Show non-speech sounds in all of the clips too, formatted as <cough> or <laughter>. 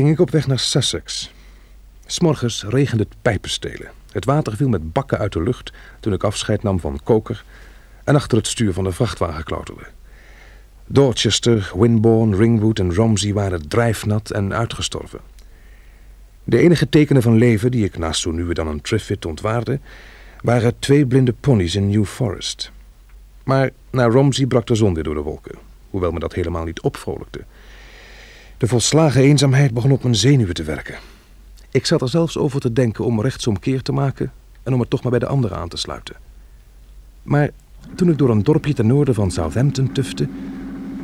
ging ik op weg naar Sussex. S'morgens regende het pijpenstelen. Het water viel met bakken uit de lucht toen ik afscheid nam van Koker en achter het stuur van de vrachtwagen klauterde. Dorchester, Winborne, Ringwood en Romsey waren drijfnat en uitgestorven. De enige tekenen van leven die ik naast zo nu en dan een Triffid ontwaarde, waren twee blinde ponies in New Forest. Maar naar Romsey brak de zon weer door de wolken, hoewel me dat helemaal niet opvrolijkte. De volslagen eenzaamheid begon op mijn zenuwen te werken. Ik zat er zelfs over te denken om rechtsomkeer te maken en om het toch maar bij de anderen aan te sluiten. Maar toen ik door een dorpje ten noorden van Southampton tufte,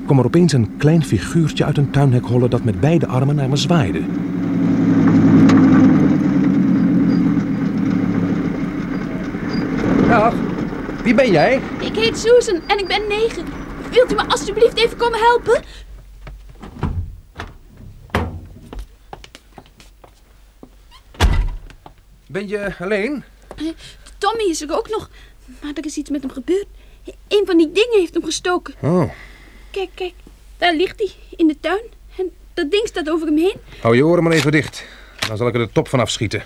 kwam er opeens een klein figuurtje uit een tuinhek hollen dat met beide armen naar me zwaaide. Dag, wie ben jij? Ik heet Susan en ik ben negen. Wilt u me alstublieft even komen helpen? Ben je alleen? Eh, Tommy is er ook nog. Maar er is iets met hem gebeurd. Een van die dingen heeft hem gestoken. Oh, Kijk, kijk. Daar ligt hij, in de tuin. En dat ding staat over hem heen. hou je oren maar even dicht. Dan zal ik er de top van afschieten.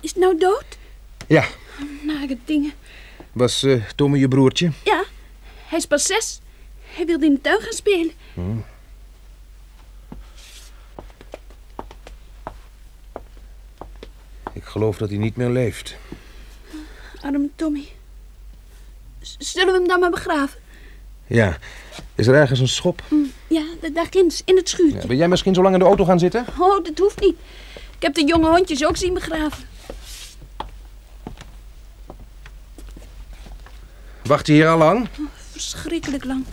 Is het nou dood? Ja, Nare dingen. was eh, Tommy je broertje? Ja, hij is pas zes. Hij wilde in de tuin gaan spelen. Ik geloof dat hij niet meer leeft. Arme Tommy. Zullen we hem dan maar begraven? Ja, is er ergens een schop? Hm, Ja, da- daar ginds, in het schuurtje. Ja, wil jij misschien zo lang in de auto gaan zitten? Oh, dat hoeft niet. Ik heb de jonge hondjes ook zien begraven. Wacht je hier al lang? Verschrikkelijk lang.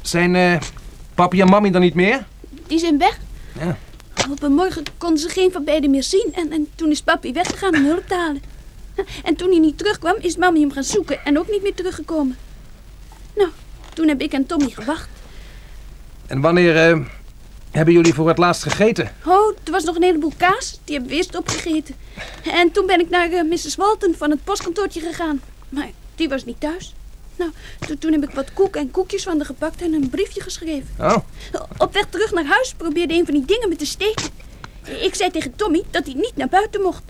Zijn eh papi en mami dan niet meer? Die zijn weg. Ja. Op een morgen konden ze geen van beiden meer zien. En, en toen is papi weggegaan om hulp te halen. En toen hij niet terugkwam, is mami hem gaan zoeken en ook niet meer teruggekomen. Nou, toen heb ik en Tommy gewacht. En wanneer eh, hebben jullie voor het laatst gegeten? Oh, er was nog een heleboel kaas. Die hebben we eerst opgegeten. En toen ben ik naar eh, Mrs. Walton van het postkantoortje gegaan. Maar die was niet thuis. Nou, to- toen heb ik wat koek en koekjes van haar gepakt en een briefje geschreven. Oh, Op weg terug naar huis probeerde een van die dingen me te steken. Ik zei tegen Tommy dat hij niet naar buiten mocht.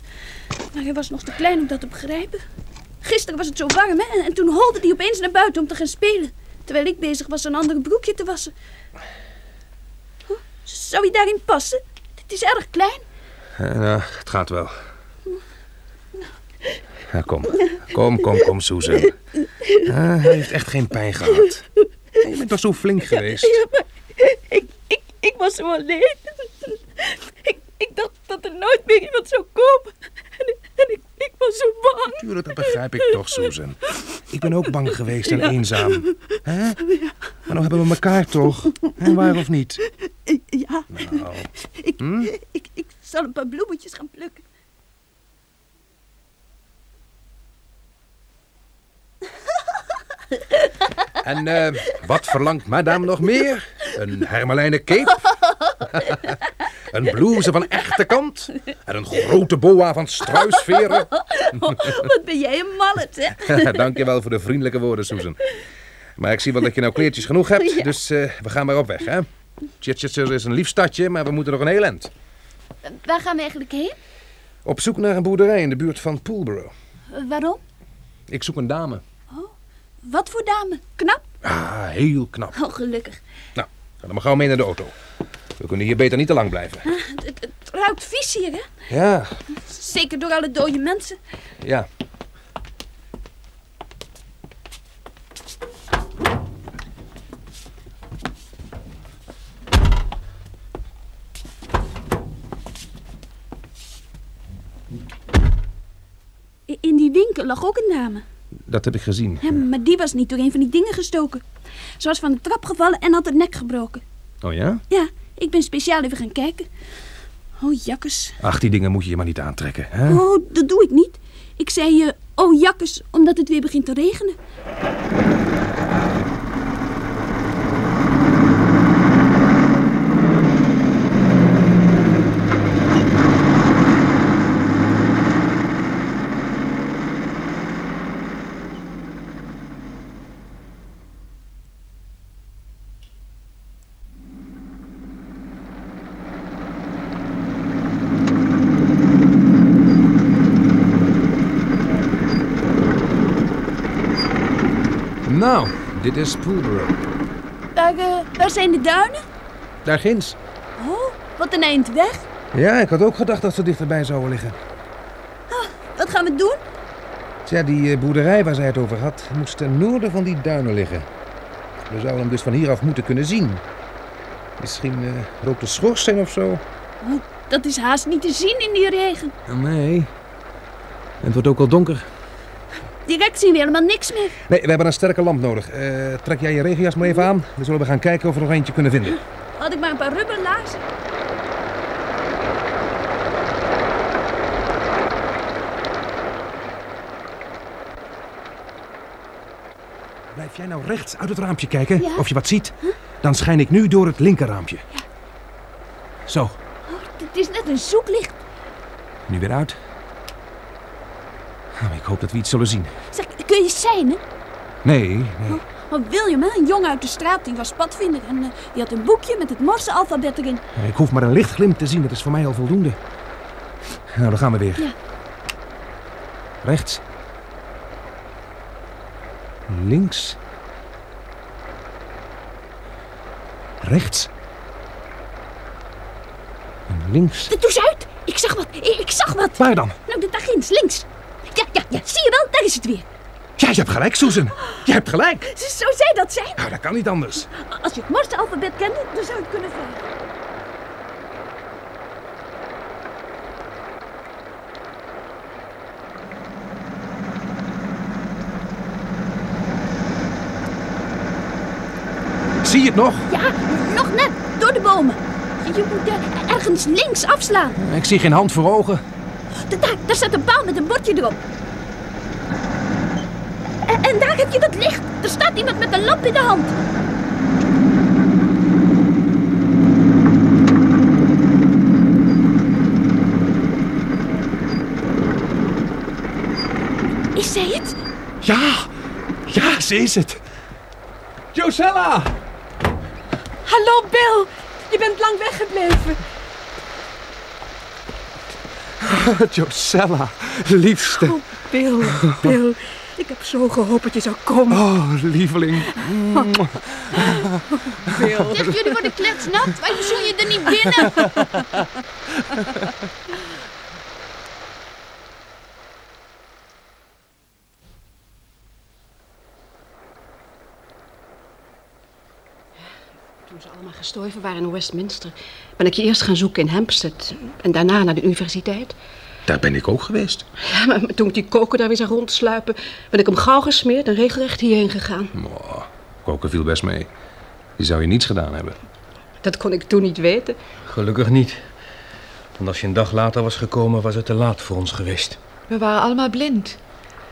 Maar hij was nog te klein om dat te begrijpen. Gisteren was het zo warm, hè? En, en toen holde hij opeens naar buiten om te gaan spelen. Terwijl ik bezig was een andere broekje te wassen. Huh? Zou hij daarin passen? Het is erg klein. nou, het gaat wel. Kom, kom, kom, kom, Susan. Ah, hij heeft echt geen pijn gehad. Je bent toch zo flink geweest? Ja, maar ik, ik, ik was zo alleen. Ik, ik dacht dat er nooit meer iemand zou komen. En, ik- en ik, ik was zo bang. Tuurlijk, dat begrijp ik toch, Susan. Ik ben ook bang geweest en eenzaam. Hè? Maar nou hebben we elkaar toch? Hè, waar of niet? Ja, Nou, ik, Hm? ik, ik zal een paar bloemetjes gaan plukken. En eh, wat verlangt madame nog meer? Een hermelijnen cape? een blouse van echte kant? En een grote boa van struisveren? <laughs> Wat ben jij een mallet, hè? <laughs> Dankjewel voor de vriendelijke woorden, Susan. Maar ik zie wel dat je nou kleertjes genoeg hebt, Ja. dus eh, we gaan maar op weg, hè? Chichester is een lief stadje, maar we moeten nog een heel eind. Waar gaan we eigenlijk heen? Op zoek naar een boerderij in de buurt van Poolborough. Eh, waarom? Ik zoek een dame. Wat voor dame? Knap? Ah, heel knap. Oh, gelukkig. Nou, ga dan maar gauw mee naar de auto. We kunnen hier beter niet te lang blijven. Ah, Het, het, ruikt vies hier, hè? Ja, Zeker door alle dode mensen. ja. In die winkel lag ook een dame. Dat heb ik gezien. Ja, maar die was niet door een van die dingen gestoken. Ze was van de trap gevallen en had het nek gebroken. Oh ja? Ja, ik ben speciaal even gaan kijken. Oh, jakkes. Ach, die dingen moet je je maar niet aantrekken. Hè? Oh, dat doe ik niet. Ik zei je, oh jakkes, omdat het weer begint te regenen. Nou, dit is Poolborough. Waar, eh, waar zijn de duinen? Daar ginds. Oh, wat een eind weg. Ja, ik had ook gedacht dat ze dichterbij zouden liggen. Wat gaan we doen? Tja, die eh, boerderij waar zij het over had, moest ten noorden van die duinen liggen. We zouden hem dus van hieraf moeten kunnen zien. Misschien uh, rookt de schoorsteen of zo. Oh, dat is haast niet te zien in die regen. Nee. Het wordt ook al donker. Direct zien we helemaal niks meer. Nee, we hebben een sterke lamp nodig. Eh, trek jij je regenjas maar even aan. Dan zullen we gaan kijken of we er nog eentje kunnen vinden. Had ik maar een paar rubberlaarzen. Blijf jij nou rechts uit het raampje kijken, Ja. of je wat ziet? Dan schijn ik nu door het linkerraampje. Zo, Oh, het is net een zoeklicht. nu weer uit. Nou, ik hoop dat we iets zullen zien. Zeg, kun je seinen? Nee, nee. Maar William, hè, een jongen uit de straat, die was padvinder. En eh, die had een boekje met het Morse-alfabet erin. Ik hoef maar een lichtglimp te zien, dat is voor mij al voldoende. Nou, dan gaan we weer. Ja. Rechts. Links. Rechts. En links. Doe eens uit! Ik zag wat, ik, ik zag wat. Waar dan? Nou, daar ginds, links. Ja, ja, ja, zie je wel? Daar is het weer. Ja, je hebt gelijk, Susan. Je hebt gelijk. Z- Zou zij dat zijn? Nou, dat kan niet anders. Als je het Morse-alfabet kende, dan zou je het kunnen vragen. Zie je het nog? Ja, nog net, door de bomen. Je, moet eh, ergens links afslaan. Ik zie geen hand voor ogen. Da- Daar, daar staat een paal met een bordje erop. Heb je dat licht. Er staat iemand met een lamp in de hand. Is zij het? Ja, ja, ze is het. Josella! Hallo Bill, je bent lang weggebleven. <laughs> Josella, liefste. Oh, Bill, Bill, ik heb zo gehoopt dat je zou komen. Oh, lieveling. Bill. Zeg, jullie worden kletsnat. Waarom zoen je er niet binnen? Toen ze allemaal gestorven waren in Westminster, ben ik je eerst gaan zoeken in Hampstead en daarna naar de universiteit. Daar ben ik ook geweest. Ja, maar toen ik die koker daar weer zag rondsluipen, ben ik hem gauw gesmeerd en regelrecht hierheen gegaan. Oh, koken viel best mee. Die zou je niets gedaan hebben. Dat kon ik toen niet weten. Gelukkig niet. Want als je een dag later was gekomen, was het te laat voor ons geweest. We waren allemaal blind.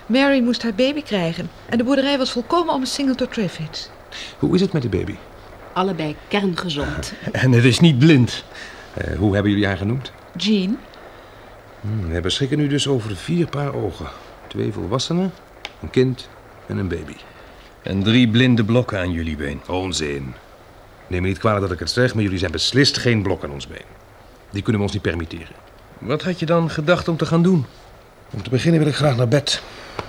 Mary moest haar baby krijgen. En de boerderij was volkomen omsingeld door Triffids. Hoe is het met de baby? Allebei kerngezond. <laughs> En het is niet blind. Eh, hoe hebben jullie haar genoemd? Jean, Hm, we beschikken nu dus over vier paar ogen. Twee volwassenen, een kind en een baby. En drie blinde blokken aan jullie been. Onzin. Neem me niet kwalijk dat ik het zeg, maar jullie zijn beslist geen blok aan ons been. Die kunnen we ons niet permitteren. Wat had je dan gedacht om te gaan doen? Om te beginnen wil ik graag naar bed.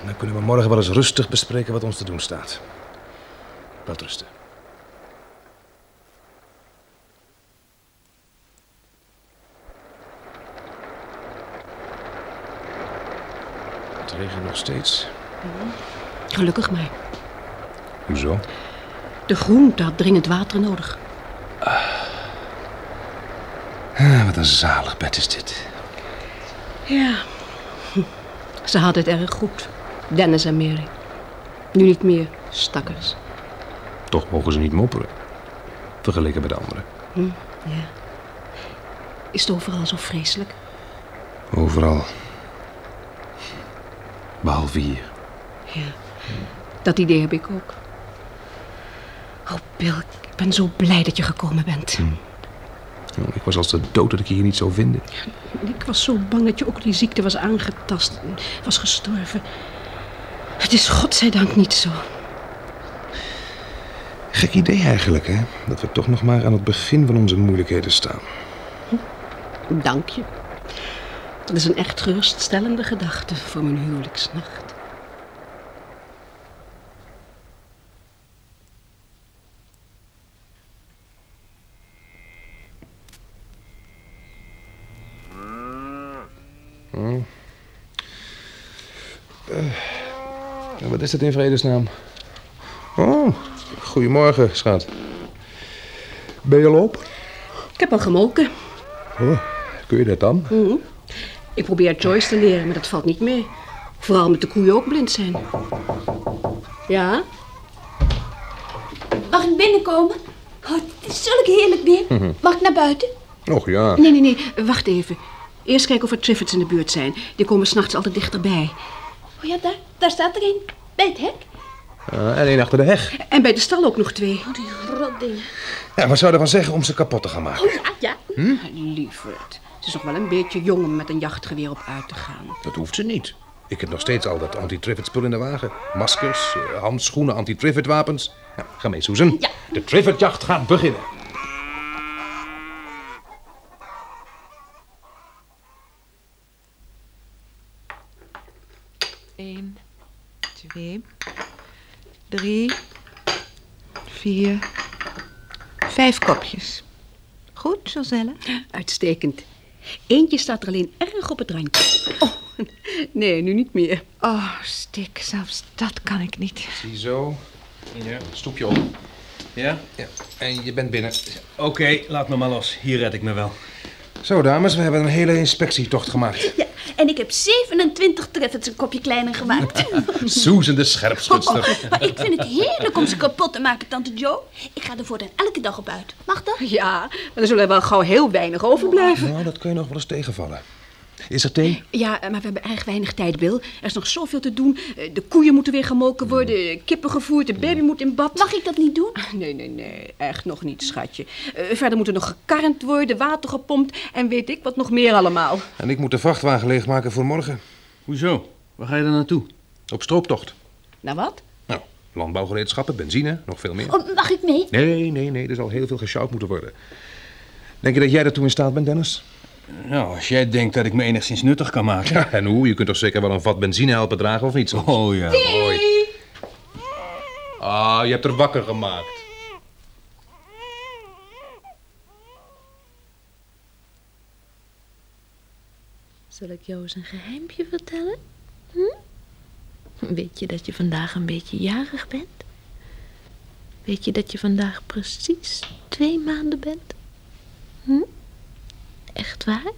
Dan kunnen we morgen wel eens rustig bespreken wat ons te doen staat. Wat rusten. Het regent nog steeds. Gelukkig maar. Hoezo? De groente had dringend water nodig. Ah, wat een zalig bed is dit. Ja. Hm. Ze hadden het erg goed. Dennis en Mary. Nu niet meer, stakkers. Toch mogen ze niet mopperen. Vergeleken met de anderen. Ja. Is het overal zo vreselijk? Overal. Behalve hier. Ja. Dat idee heb ik ook. Oh, Bill, ik ben zo blij dat je gekomen bent. Oh, Ik was als de dood dat ik je hier niet zou vinden. Ik was zo bang dat je ook die ziekte was aangetast. Was gestorven. Het is godzijdank niet zo. Gek idee eigenlijk, hè? Dat we toch nog maar aan het begin van onze moeilijkheden staan. Dank je. Dat is een echt geruststellende gedachte voor mijn huwelijksnacht. Hmm. Eh, wat is dat in vredesnaam? Oh, goedemorgen, schat. Ben je al op? Ik heb al gemolken. Oh, kun je dat dan? Mm. Ik probeer Joyce te leren, maar dat valt niet mee. Vooral omdat de koeien ook blind zijn. Ja? Mag ik binnenkomen? Oh, het is zulk heerlijk weer. Mag ik naar buiten? Och ja. Nee, nee, nee. Wacht even. Eerst kijken of er Triffids in de buurt zijn. Die komen s'nachts altijd dichterbij. Oh ja, daar, daar staat er een. Bij het hek. Ah, en één achter de heg. En bij de stal ook nog twee. Oh, die rotdingen. Ja, wat zou je ervan zeggen om ze kapot te gaan maken? Oh ja, ja. Lieverd. Ze is nog wel een beetje jong om met een jachtgeweer op uit te gaan. Dat hoeft ze niet. Ik heb nog steeds al dat anti-Trivet spul in de wagen. Maskers, eh, handschoenen, anti-Trivet wapens. Ja, ga mee, Susan. Ja. De Trivet-jacht gaat beginnen. Eén, twee, drie, vier, vijf kopjes. Goed, Joselle? Uitstekend. Eentje staat er alleen erg op het randje. Oh, nee, nu niet meer. Oh, stik, zelfs dat kan ik niet. Ziezo. Ja, stoepje op. Ja? Ja, en je bent binnen. Oké, laat me maar los. Hier red ik me wel. Zo, dames, we hebben een hele inspectietocht gemaakt. ja. En ik heb 27 treffers een kopje kleiner gemaakt. <laughs> Susan de scherpschutster. maar ik vind het heerlijk om ze kapot te maken, tante Jo. Ik ga er voortaan elke dag op uit. Mag dat? Ja, maar er zullen wel gauw heel weinig overblijven. Nou, dat kun je nog wel eens tegenvallen. Is er thee? Ja, maar we hebben erg weinig tijd, Bill. Er is nog zoveel te doen. Eh, De koeien moeten weer gemolken worden, kippen gevoerd, de baby moet in bad. Mag ik dat niet doen? Nee, nee, nee, echt nog niet, schatje. Eh, verder moet er nog gekarnd worden, water gepompt en weet ik wat nog meer allemaal. En ik moet de vrachtwagen leegmaken voor morgen. Hoezo? Waar ga je dan naartoe? Op strooptocht. Nou wat? Nou, landbouwgereedschappen, benzine, nog veel meer. Oh, mag ik mee? Nee, nee, nee, er zal heel veel gesjouwd moeten worden. Denk je dat jij daartoe in staat bent, Dennis? Nou, als jij denkt dat ik me enigszins nuttig kan maken. Ja, en hoe? Je kunt toch zeker wel een vat benzine helpen dragen of niet? soms? Oh ja. Mooi. Ah, je hebt er wakker gemaakt. Zal ik jou eens een geheimpje vertellen? Hm? Weet je dat je vandaag een beetje jarig bent? Weet je dat je vandaag precies twee maanden bent? Hm? Echt waar?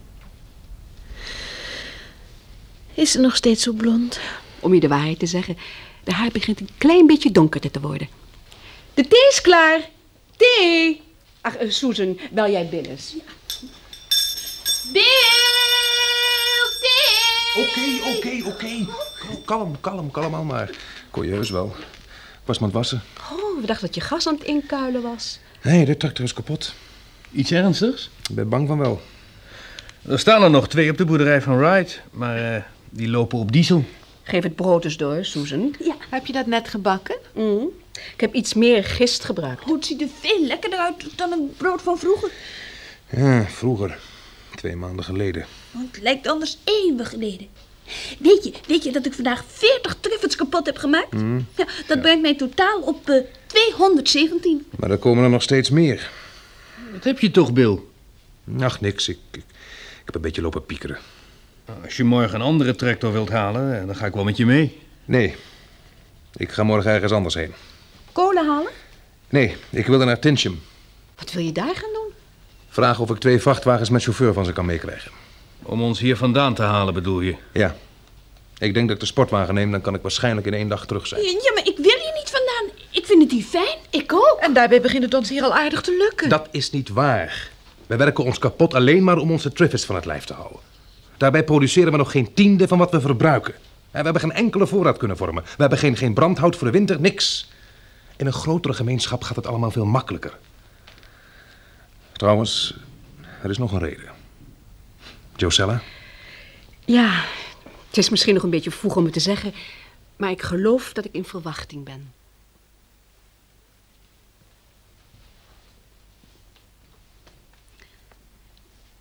Is ze nog steeds zo blond? Om je de waarheid te zeggen, de haar begint een klein beetje donkerder te worden. De thee is klaar. Thee! Ach, eh, Susan, bel jij binnen. Bill, thee! Oké, oké, oké. Kalm, kalm, kalm al maar. Kon je heus wel. Was maar het wassen. Oh, we dachten dat je gas aan het inkuilen was. Nee, de tractor is kapot. Iets ernstigs? Ik ben bang van wel. Er staan er nog twee op de boerderij van Wright, maar eh, die lopen op diesel. Geef het brood eens door, Susan. Heb je dat net gebakken? Mm. Ik heb iets meer gist gebruikt. Oh, het ziet er veel lekkerder uit dan het brood van vroeger. Ja, vroeger. Twee maanden geleden. Want het lijkt anders eeuwen geleden. Weet je, weet je dat ik vandaag 40 truffels kapot heb gemaakt? Ja, dat brengt mij totaal op eh, 217. Maar er komen er nog steeds meer. Wat heb je toch, Bill? Ach, niks. Ik, ik, ik heb een beetje lopen piekeren. Nou, Als je morgen een andere tractor wilt halen, eh, dan ga ik wel met je mee. Nee, ik ga morgen ergens anders heen. Kolen halen? Nee, ik wilde naar Tinsham. Wat wil je daar gaan doen? Vragen of ik twee vrachtwagens met chauffeur van ze kan meekrijgen. Om ons hier vandaan te halen, bedoel je? Ja. Ik denk dat ik de sportwagen neem, dan kan ik waarschijnlijk in één dag terug zijn. Ja, maar ik wil hier niet vandaan. Ik vind het hier fijn. Ik ook. En daarbij begint het ons hier al aardig te lukken. Dat is niet waar. We werken ons kapot alleen maar om onze Triffids van het lijf te houden. Daarbij produceren we nog geen tiende van wat we verbruiken. En we hebben geen enkele voorraad kunnen vormen. We hebben geen, geen brandhout voor de winter, niks. In een grotere gemeenschap gaat het allemaal veel makkelijker. Trouwens, er is nog een reden. Josella? Ja, het is misschien nog een beetje vroeg om het te zeggen, maar ik geloof dat ik in verwachting ben.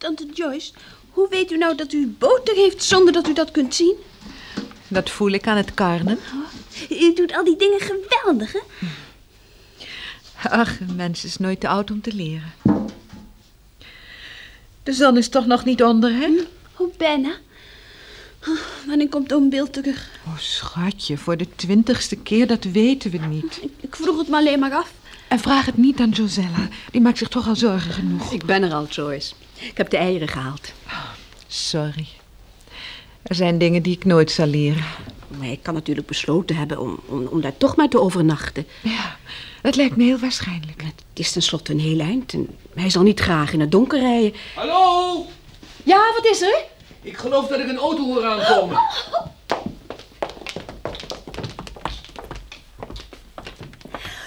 Tante Joyce, hoe weet u nou dat u boter heeft zonder dat u dat kunt zien? Dat voel ik aan het karnen. U doet al die dingen geweldig, hè? Ach, een mens is nooit te oud om te leren. De zon is toch nog niet onder, hè? Oh, bijna. Oh, Wanneer komt oom Bill terug? Oh, schatje, voor de twintigste keer, dat weten we niet. Ik, ik vroeg het me alleen maar af. En vraag het niet aan Josella. Die maakt zich toch al zorgen genoeg. Ik ben er al, Joyce. Ik heb de eieren gehaald. Sorry. Er zijn dingen die ik nooit zal leren. Maar ik kan natuurlijk besloten hebben om, om, om daar toch maar te overnachten. Ja, dat lijkt me heel waarschijnlijk. Het is tenslotte een heel eind en hij zal niet graag in het donker rijden. Hallo? Ja, wat is er? Ik geloof dat ik een auto hoor aankomen.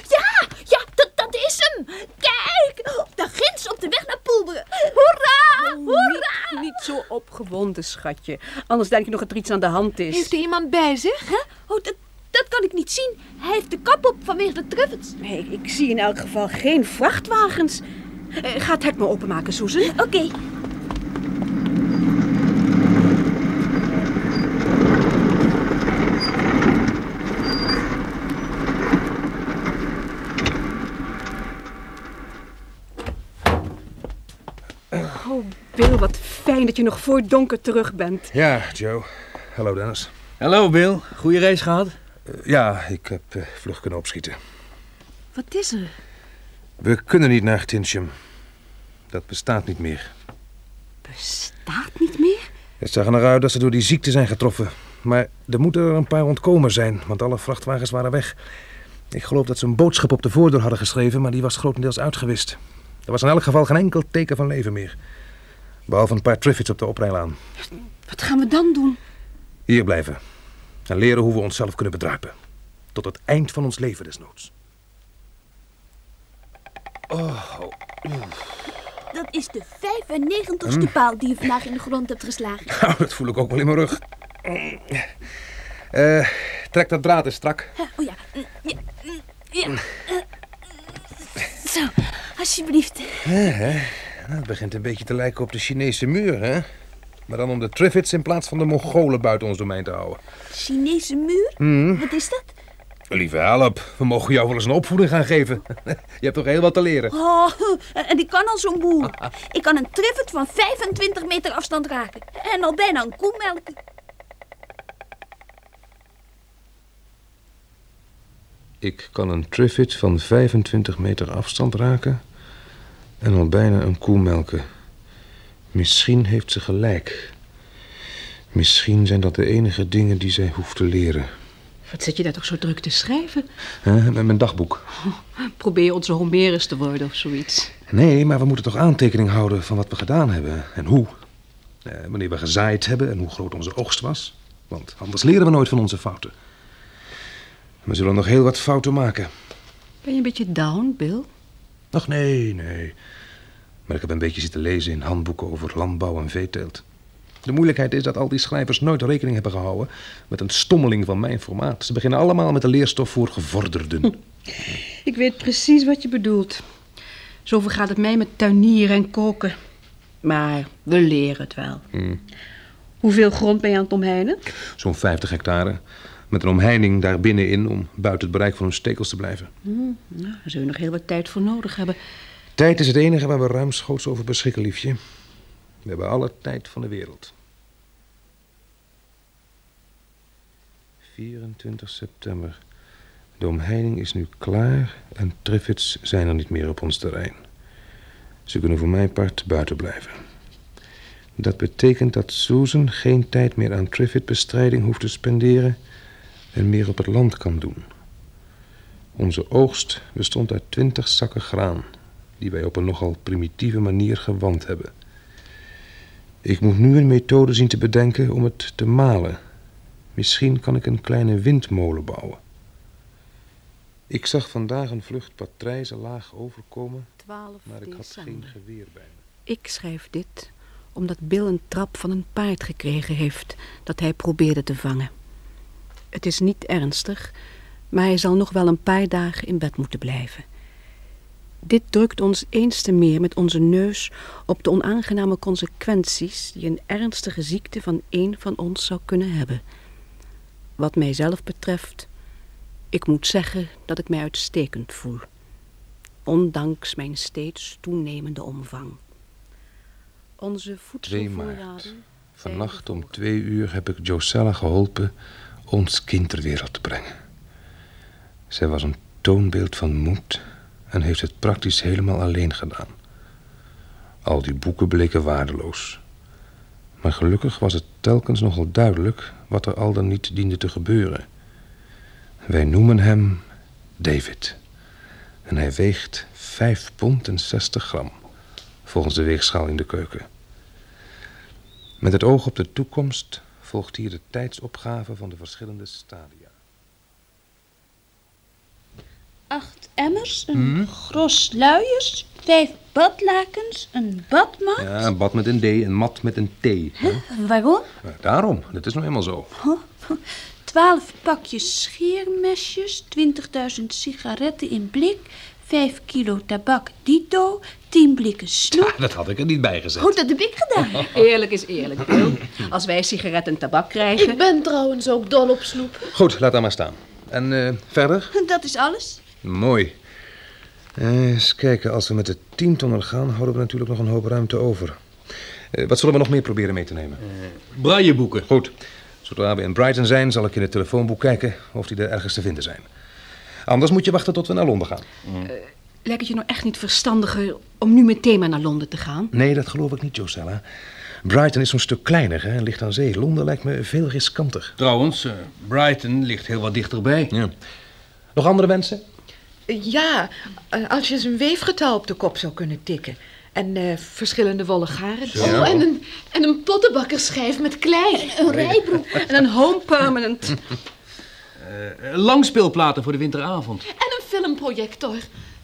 Ja, ja, dat, dat is hem. Kijk, daar ginds op de weg naar Poelberen. Hoera, hoera. Niet zo opgewonden, schatje. Anders denk je nog dat er iets aan de hand is. Heeft er iemand bij zich? Hè? Oh, dat, dat kan ik niet zien. Hij heeft de kap op vanwege de treffels. Nee, ik, ik zie in elk geval geen vrachtwagens. Eh, ga het hek maar openmaken, Susan. Oké. Bill, wat fijn dat je nog voor donker terug bent. Ja, Joe. Hallo, Dennis. Hallo Bill, goede reis gehad? Eh, ja, ik heb eh, vlug kunnen opschieten. Wat is er? We kunnen niet naar Tinsham. Dat bestaat niet meer. Bestaat niet meer? Het zag er naar uit dat ze door die ziekte zijn getroffen. Maar er moeten er een paar ontkomen zijn, want alle vrachtwagens waren weg. Ik geloof dat ze een boodschap op de voordeur hadden geschreven, maar die was grotendeels uitgewist. Er was in elk geval geen enkel teken van leven meer. Behalve een paar triffids op de oprijlaan. Wat gaan we dan doen? Hier blijven. En leren hoe we onszelf kunnen bedruipen. Tot het eind van ons leven desnoods. Dat is de 95ste paal die je vandaag in de grond hebt geslagen. <laughs> Nou, dat voel ik ook wel in mijn rug. Eh, trek dat draad eens strak. Oh ja. mm, ja, mm, ja. eh, Zo, alsjeblieft. Ja, hè? Het begint een beetje te lijken op de Chinese muur, hè? Maar dan om de Triffids in plaats van de Mongolen buiten ons domein te houden. Chinese muur? Hmm. Wat is dat? Lieve help, we mogen jou wel eens een opvoeding gaan geven. <laughs> Je hebt toch heel wat te leren. Oh, en ik kan al zo'n boer. <laughs> Ik kan een triffet van 25 meter afstand raken. En al bijna een koe melken. Ik kan een Triffid van 25 meter afstand raken en al bijna een koe melken. Misschien heeft ze gelijk. Misschien zijn dat de enige dingen die zij hoeft te leren. Wat zit je daar toch zo druk te schrijven? Hè, met mijn dagboek. <laughs> Probeer je onze Homerus te worden of zoiets. Nee, maar we moeten toch aantekening houden van wat we gedaan hebben en hoe. Eh, wanneer we gezaaid hebben en hoe groot onze oogst was. Want anders leren we nooit van onze fouten. We zullen nog heel wat fouten maken. Ben je een beetje down, Bill? Ach nee, nee. Maar ik heb een beetje zitten lezen in handboeken over landbouw en veeteelt. De moeilijkheid is dat al die schrijvers nooit rekening hebben gehouden met een stommeling van mijn formaat. Ze beginnen allemaal met de leerstof voor gevorderden. Ik weet precies wat je bedoelt. Zoveel gaat het mij met tuinieren en koken. Maar we leren het wel. Hmm. Hoeveel grond ben je aan het omheinen? Zo'n 50 hectare. Met een omheining daar binnenin om buiten het bereik van hun stekels te blijven. Nou, daar zul je nog heel wat tijd voor nodig hebben. Tijd is het enige waar we ruimschoots over beschikken, liefje. We hebben alle tijd van de wereld. 24 september. De omheining is nu klaar en Triffids zijn er niet meer op ons terrein. Ze kunnen voor mijn part buiten blijven. Dat betekent dat Susan geen tijd meer aan Triffid-bestrijding hoeft te spenderen en meer op het land kan doen. Onze oogst bestond uit twintig zakken graan, die wij op een nogal primitieve manier gewand hebben. Ik moet nu een methode zien te bedenken om het te malen. Misschien kan ik een kleine windmolen bouwen. Ik zag vandaag een vlucht patrijzen laag overkomen, 12 maar ik had geen geweer bij me. Ik schrijf dit omdat Bill een trap van een paard gekregen heeft dat hij probeerde te vangen. Het is niet ernstig, maar hij zal nog wel een paar dagen in bed moeten blijven. Dit drukt ons eens te meer met onze neus op de onaangename consequenties die een ernstige ziekte van een van ons zou kunnen hebben. Wat mijzelf betreft, ik moet zeggen dat ik mij uitstekend voel, ondanks mijn steeds toenemende omvang. Onze 2 maart. voedselvoorraden Vannacht om twee uur heb ik Josella geholpen ons kind ter wereld te brengen. Zij was een toonbeeld van moed en heeft het praktisch helemaal alleen gedaan. Al die boeken bleken waardeloos. Maar gelukkig was het telkens nogal duidelijk wat er al dan niet diende te gebeuren. Wij noemen hem David. En hij weegt 5 pond en 60 gram, volgens de weegschaal in de keuken. Met het oog op de toekomst volgt hier de tijdsopgave van de verschillende stadia. Acht emmers, een gros luiers, vijf badlakens, een badmat. Ja, een bad met een D, een mat met een T. hè? Waarom? Daarom, dat is nou eenmaal zo. Twaalf pakjes scheermesjes, 20.000 sigaretten in blik, vijf kilo tabak dito, tien blikken snoep. Dat had ik er niet bij gezet. Oh, dat heb ik gedaan. <laughs> Eerlijk is eerlijk, Bill. Als wij sigaretten en tabak krijgen... Ik ben trouwens ook dol op snoep. Goed, laat daar maar staan. En eh, verder? <laughs> Dat is alles. Mooi. Eh, eens kijken, als we met de tientonner gaan, houden we natuurlijk nog een hoop ruimte over. Eh, wat zullen we nog meer proberen mee te nemen? Brailleboeken. Goed. Zodra we in Brighton zijn, zal ik in het telefoonboek kijken of die er ergens te vinden zijn. Anders moet je wachten tot we naar Londen gaan. Lijkt het je nou echt niet verstandiger om nu meteen maar naar Londen te gaan? Nee, dat geloof ik niet, Josella. Brighton is zo'n stuk kleiner hè, en ligt aan zee. Londen lijkt me veel riskanter. Trouwens, eh, Brighton ligt heel wat dichterbij. Ja. Nog andere wensen? Ja, eh, als je eens een weefgetouw op de kop zou kunnen tikken. En eh, verschillende wollen garen. Oh, en een, en een pottenbakkerschijf met klei. Een rijbroek. En een home permanent. Eh, langspeelplaten voor de winteravond. En een filmprojector.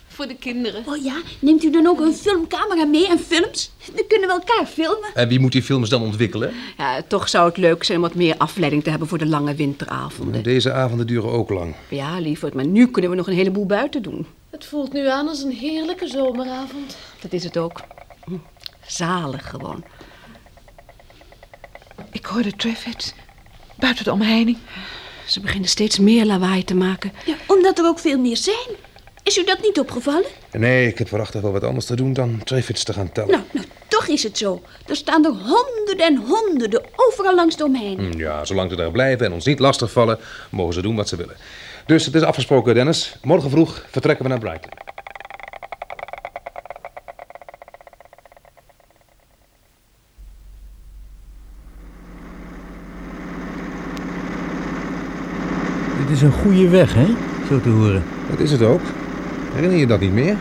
Voor de kinderen. Oh ja, neemt u dan ook een filmcamera mee en films? Dan kunnen we elkaar filmen. En wie moet die films dan ontwikkelen? Ja, toch zou het leuk zijn om wat meer afleiding te hebben voor de lange winteravonden. Deze avonden duren ook lang. Ja, lieverd, maar nu kunnen we nog een heleboel buiten doen. Het voelt nu aan als een heerlijke zomeravond. Dat is het ook. Zalig gewoon. Ik hoorde Triffids. Buiten de omheining. Ze beginnen steeds meer lawaai te maken. Ja, omdat er ook veel meer zijn. Is u dat niet opgevallen? Nee, ik heb waarachtig wel wat anders te doen dan Triffids te gaan tellen. Nou, nou, toch is het zo. Er staan er honderden en honderden overal langs de omheen. Hm, Ja, zolang ze daar blijven en ons niet lastigvallen, mogen ze doen wat ze willen. Dus het is afgesproken, Dennis. Morgen vroeg vertrekken we naar Brighton. Een goede weg, hè? Zo te horen. Dat is het ook. Herinner je dat niet meer?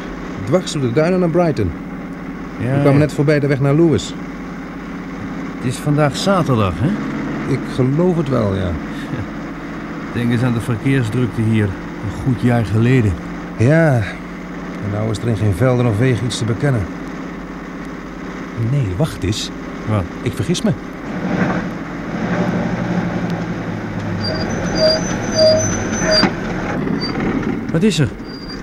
Dwars door de duinen naar Brighton. Ja, We kwamen ja. net voorbij de weg naar Lewis. Het is vandaag zaterdag, hè? Ik geloof het wel, ja. Denk eens aan de verkeersdrukte hier. Een goed jaar geleden. Ja, en nou is er in geen velden of wegen iets te bekennen. Nee, wacht eens. Wat? Ik vergis me. Wat is er?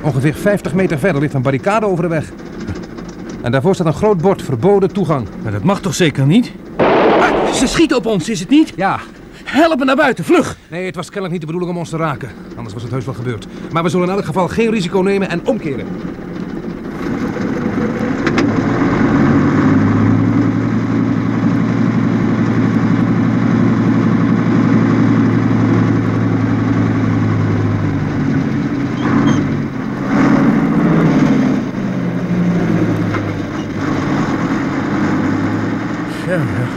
Ongeveer 50 meter verder ligt een barricade over de weg. En daarvoor staat een groot bord verboden toegang. Maar dat mag toch zeker niet? Ah, ze schieten op ons, is het niet? Ja, Helpen naar buiten, vlug! nee, het was kennelijk niet de bedoeling om ons te raken. Anders was het heus wel gebeurd. Maar we zullen in elk geval geen risico nemen en omkeren. Ja, ja.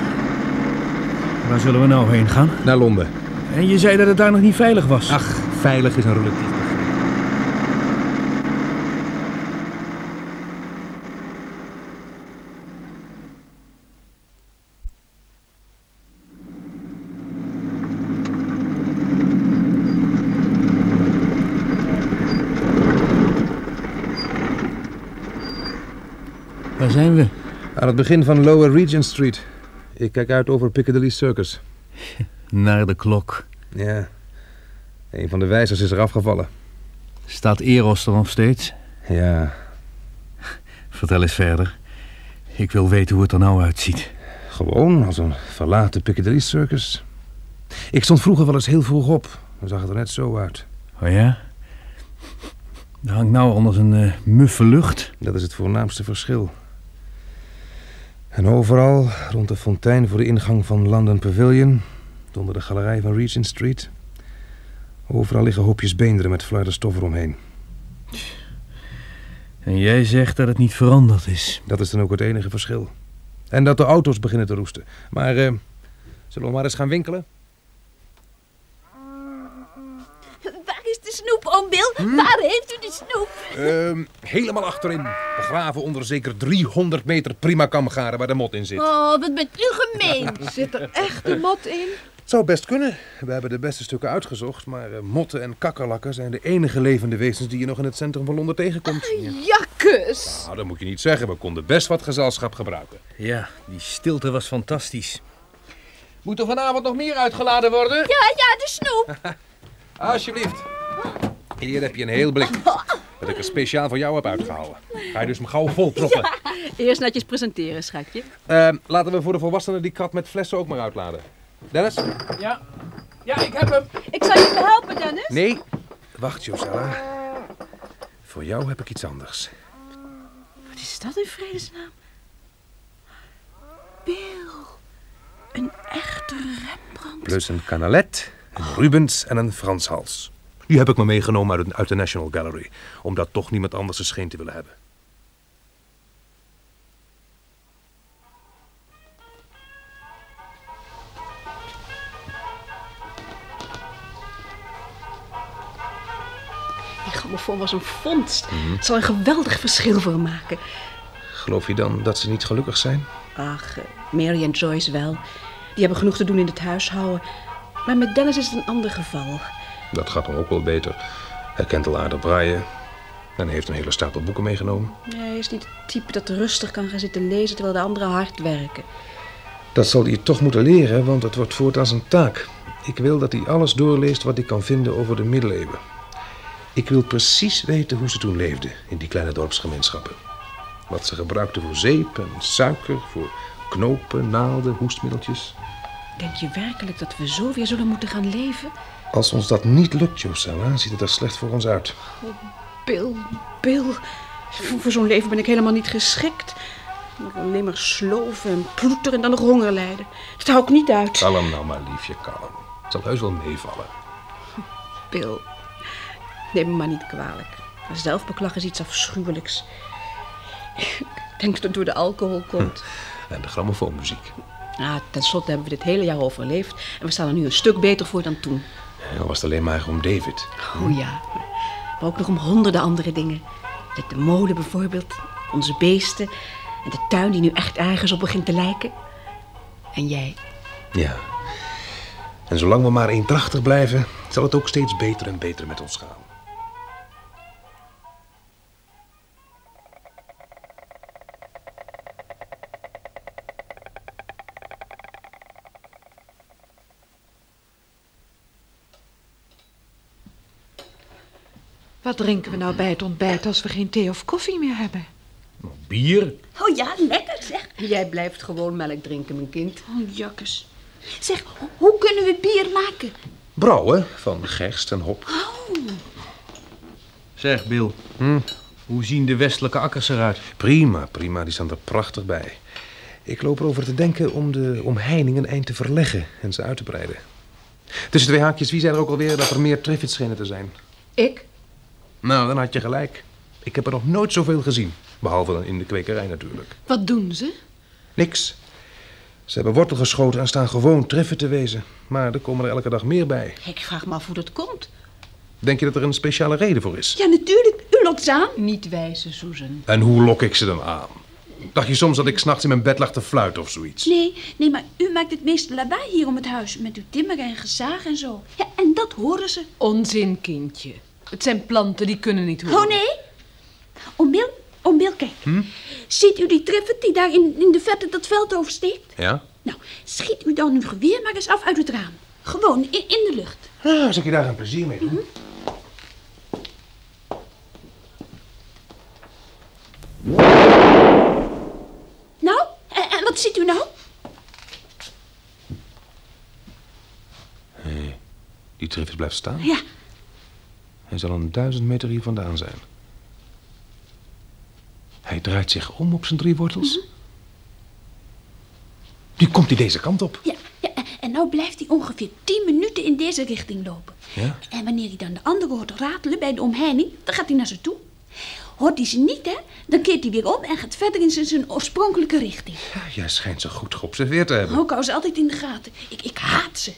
Waar zullen we nou heen gaan? Naar Londen. En je zei dat het daar nog niet veilig was. Ach, veilig is een relatief begrip. Waar zijn we? Aan het begin van Lower Regent Street. Ik kijk uit over Piccadilly Circus. <laughs> Naar de klok. Ja. Een van de wijzers is er afgevallen. Staat Eros er nog steeds? Ja, <laughs> Vertel eens verder. Ik wil weten hoe het er nou uitziet. gewoon als een verlaten Piccadilly Circus. Ik stond vroeger wel eens heel vroeg op. Dan zag het er net zo uit. Oh ja? Er hangt nou onder een eh, muffe lucht. Dat is het voornaamste verschil. En overal, rond de fontein voor de ingang van London Pavilion, onder de galerij van Regent Street, overal liggen hoopjes beenderen met fluiderstof eromheen. En jij zegt dat het niet veranderd is. Dat is dan ook het enige verschil. En dat de auto's beginnen te roesten. Maar eh, zullen we maar eens gaan winkelen? Waar is de snoep, oom Bill? Waar heeft u de snoep? Ehm, helemaal achterin. Begraven onder zeker 300 meter prima kamgaren waar de mot in zit. Oh, wat bent u gemeen. Zit er echt een mot in? Het zou best kunnen. We hebben de beste stukken uitgezocht. Maar eh, motten en kakkerlakken zijn de enige levende wezens die je nog in het centrum van Londen tegenkomt. Ja. Jakkes! Nou, dat moet je niet zeggen. We konden best wat gezelschap gebruiken. Ja, die stilte was fantastisch. Moet er vanavond nog meer uitgeladen worden? Ja, ja, de snoep. <laughs> Alsjeblieft. Hier heb je een heel blik. Dat ik er speciaal voor jou heb uitgehouden. Ga je dus me gauw vol proppen. <laughs> Eerst netjes presenteren, schatje. Ehm, laten we voor de volwassenen die kat met flessen ook maar uitladen. Dennis? Ja. Ja, ik heb hem. Ik zal je helpen, Dennis. Nee. Wacht, Josella. Voor jou heb ik iets anders. Wat is dat in vredesnaam? Bill. Een echte Rembrandt. Plus een canalet, een Rubens en een Franshals. Die heb ik me meegenomen uit, uit de National Gallery. Omdat toch niemand anders de scheen te willen hebben. Die grammofoon was een vondst. Het zal een geweldig verschil voor hem maken. Geloof je dan dat ze niet gelukkig zijn? Ach, eh, Mary en Joyce wel. Die hebben genoeg te doen in het huishouden. Maar met Dennis is het een ander geval. Dat gaat hem ook wel beter. Hij kent al aardig braaien. En heeft een hele stapel boeken meegenomen. Hij is niet het type dat rustig kan gaan zitten lezen terwijl de anderen hard werken. Dat zal hij toch moeten leren, want het wordt voortaan zijn taak. Ik wil dat hij alles doorleest wat hij kan vinden over de middeleeuwen. Ik wil precies weten hoe ze toen leefden in die kleine dorpsgemeenschappen. Wat ze gebruikten voor zeep en suiker, voor knopen, naalden, hoestmiddeltjes. Denk je werkelijk dat we zo weer zullen moeten gaan leven? Als ons dat niet lukt, Josella, ziet het er slecht voor ons uit. Bill, Bill. Voor, zo'n leven ben ik helemaal niet geschikt. Ik wil alleen maar sloven en ploeteren en dan nog honger lijden. Dat hou ik niet uit. Kalm nou maar, liefje, kalm. Het zal heus wel meevallen. Bill, neem me maar niet kwalijk. Zelfbeklag is iets afschuwelijks. Ik denk dat het door de alcohol komt. En de grammofoonmuziek. Ah, ten slotte hebben we dit hele jaar overleefd. En we staan er nu een stuk beter voor dan toen. Al was het alleen maar om David. Oh ja, maar ook nog om honderden andere dingen. De, de molen bijvoorbeeld, onze beesten... en de tuin die nu echt ergens op begint te lijken. En jij. Ja. En zolang we maar eendrachtig blijven, zal het ook steeds beter en beter met ons gaan. Wat drinken we nou bij het ontbijt als we geen thee of koffie meer hebben? Bier? Oh ja, lekker zeg. Jij blijft gewoon melk drinken, mijn kind. Oh, jakkes. Zeg, ho- hoe kunnen we bier maken? Brouwen van gerst en hop. Zeg, Bill. Hoe zien de westelijke akkers eruit? Prima, prima, die staan er prachtig bij. Ik loop erover te denken om de omheining een eind te verleggen en ze uit te breiden. Tussen twee haakjes, wie zei er ook alweer dat er meer triffids schenen te zijn? Ik? Nou, dan had je gelijk. Ik heb er nog nooit zoveel gezien. Behalve dan in de kwekerij natuurlijk. Wat doen ze? Niks. Ze hebben wortel geschoten en staan gewoon treffen te wezen. Maar er komen er elke dag meer bij. Ik vraag me af hoe dat komt. Denk je dat er een speciale reden voor is? Ja, natuurlijk. U lokt ze aan. Niet wijzen, Susan. En hoe lok ik ze dan aan? Dacht je soms dat ik s'nachts in mijn bed lag te fluiten of zoiets? Nee, nee, maar u maakt het meeste lawaai hier om het huis. Met uw timmeren en gezaag en zo. Ja, en dat horen ze. Onzin, kindje. Het zijn planten die kunnen niet horen. Oh nee? Oom Bill, oom Bill, kijk. Ziet u die triffet die daar in, in de verte dat veld oversteekt? Ja? Nou, schiet u dan uw geweer maar eens af uit het raam. Gewoon, in, in de lucht. Nou, als ik je daar een plezier mee doen. Nou, en, en wat ziet u nou? Die triffet blijft staan. Ja, Hij zal een duizend meter hier vandaan zijn. Hij draait zich om op zijn drie wortels. Nu komt hij deze kant op. Ja, ja, en- nou blijft hij ongeveer 10 minuten in deze richting lopen. Ja? En wanneer hij dan de anderen hoort ratelen bij de omheining, dan gaat hij naar ze toe. Hoort hij ze niet, hè? Dan keert hij weer om en gaat verder in zijn- zijn oorspronkelijke richting. Ja, jij schijnt ze goed geobserveerd te hebben. Ook hou ze altijd in de gaten. Ik, ik haat ze.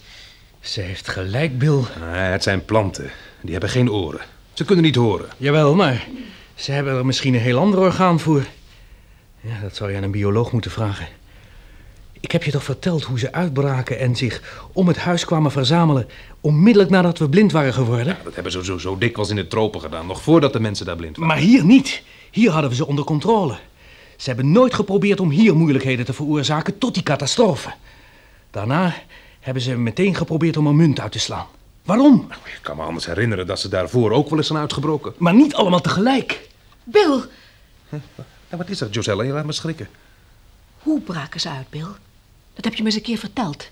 Ze heeft gelijk, Bill. Ah, het zijn planten. Die hebben geen oren. Ze kunnen niet horen. Jawel, maar ze hebben er misschien een heel ander orgaan voor. Ja, dat zou je aan een bioloog moeten vragen. Ik heb je toch verteld hoe ze uitbraken en zich om het huis kwamen verzamelen... onmiddellijk nadat we blind waren geworden? Dat hebben ze zo, zo dikwijls in de tropen gedaan. Nog voordat de mensen daar blind waren. Maar hier niet. Hier hadden we ze onder controle. Ze hebben nooit geprobeerd om hier moeilijkheden te veroorzaken tot die catastrofe. Daarna hebben ze meteen geprobeerd om een munt uit te slaan. Waarom? Ik kan me anders herinneren dat ze daarvoor ook wel eens zijn uitgebroken. Maar niet allemaal tegelijk. Bill, wat is dat, Josella? Je laat me schrikken. hoe braken ze uit, Bill? Dat heb je me eens een keer verteld.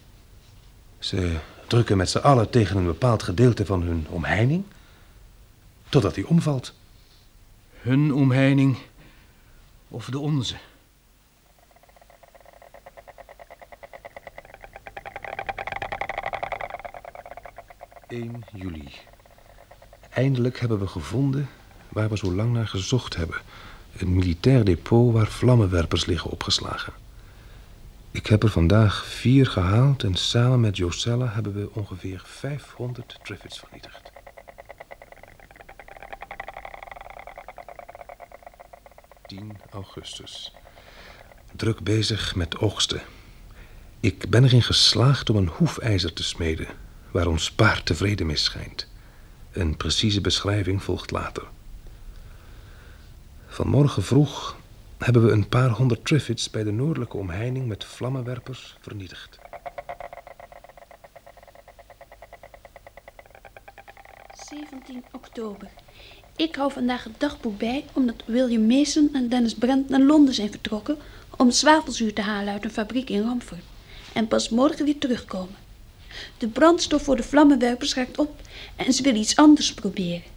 Ze drukken met z'n allen tegen een bepaald gedeelte van hun omheining. Totdat hij omvalt. Hun omheining of de onze. 1 juli. Eindelijk hebben we gevonden waar we zo lang naar gezocht hebben. Een militair depot waar vlammenwerpers liggen opgeslagen. Ik heb er vandaag vier gehaald en samen met Josella hebben we ongeveer 500 Triffids vernietigd. ...10 augustus. Druk bezig met oogsten. Ik ben erin geslaagd om een hoefijzer te smeden... waar ons paard tevreden mee schijnt. Een precieze beschrijving volgt later. Vanmorgen vroeg hebben we een paar honderd Triffids... bij de noordelijke omheining met vlammenwerpers vernietigd. ...17 oktober. Ik hou vandaag het dagboek bij omdat William Mason en Dennis Brent naar Londen zijn vertrokken... ...om zwavelzuur te halen uit een fabriek in Romford. En pas morgen weer terugkomen. De brandstof voor de vlammenwerpers raakt op en ze willen iets anders proberen.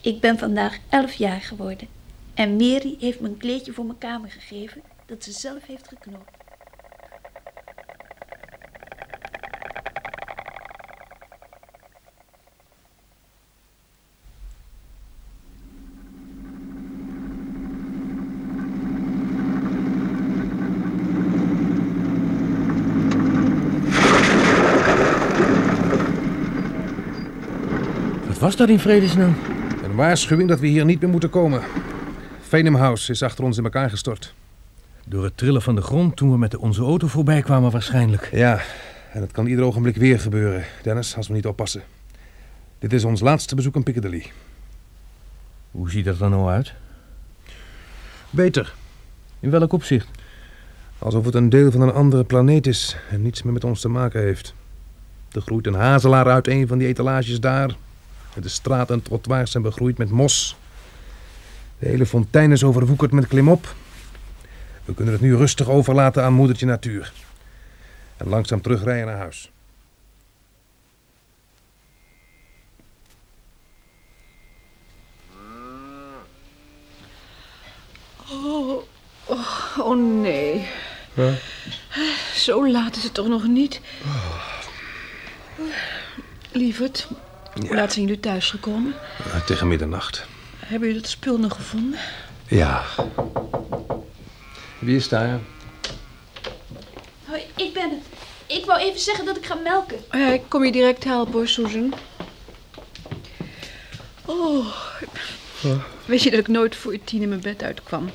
Ik ben vandaag elf jaar geworden. En Mary heeft me een kleedje voor mijn kamer gegeven dat ze zelf heeft geknoopt. Was dat in vredesnaam? Een waarschuwing dat we hier niet meer moeten komen. Venham House is achter ons in elkaar gestort. Door het trillen van de grond toen we met onze auto voorbij kwamen waarschijnlijk. Ja, en het kan ieder ogenblik weer gebeuren, Dennis, als we niet oppassen. Dit is ons laatste bezoek aan Piccadilly. Hoe ziet dat er nou uit? Beter. In welk opzicht? Alsof het een deel van een andere planeet is en niets meer met ons te maken heeft. Er groeit een hazelaar uit een van die etalages daar. De straat en trottoirs zijn begroeid met mos. De hele fontein is overwoekerd met klimop. We kunnen het nu rustig overlaten aan moedertje natuur. En langzaam terugrijden naar huis. Oh, oh nee. Zo laat is het toch nog niet? Lieverd, hoe laat zijn jullie thuisgekomen? Eh, Tegen middernacht. Hebben jullie dat spul nog gevonden? Ja. Wie is daar? Hoi, ik ben het. Ik wou even zeggen dat ik ga melken. Oh ja, ik kom je direct helpen hoor, Susan. Oh. Weet je dat ik nooit voor tien in mijn bed uitkwam?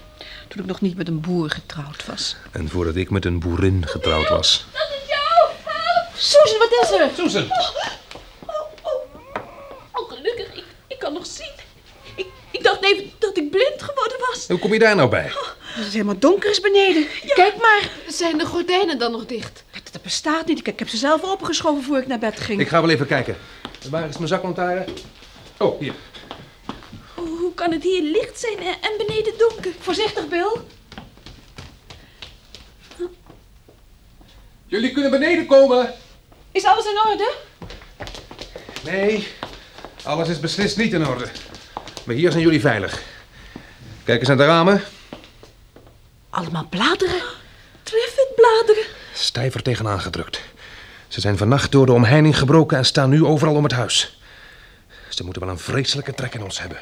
Toen ik nog niet met een boer getrouwd was. En voordat ik met een boerin getrouwd was. Dat is jou! Help! Susan, wat is er? Susan! Oh. oh gelukkig. Ik, ik kan nog zien. Ik, ik dacht even dat ik blind geworden was. Hoe kom je daar nou bij? Het is helemaal donker is beneden. Kijk maar, zijn de gordijnen dan nog dicht? Dat, dat bestaat niet. Ik, ik heb ze zelf opengeschoven voor ik naar bed ging. Ik ga wel even kijken. Waar is mijn zaklantaarn? Oh, hier. Hoe, hoe kan het hier licht zijn en, en beneden donker? Voorzichtig, Bill. Jullie kunnen beneden komen. Is alles in orde? Nee, alles is beslist niet in orde. Maar hier zijn jullie veilig. Kijk eens naar de ramen. Allemaal bladeren. Treffend bladeren. Stijver tegenaan gedrukt. Ze zijn vannacht door de omheining gebroken en staan nu overal om het huis. Ze moeten wel een vreselijke trek in ons hebben.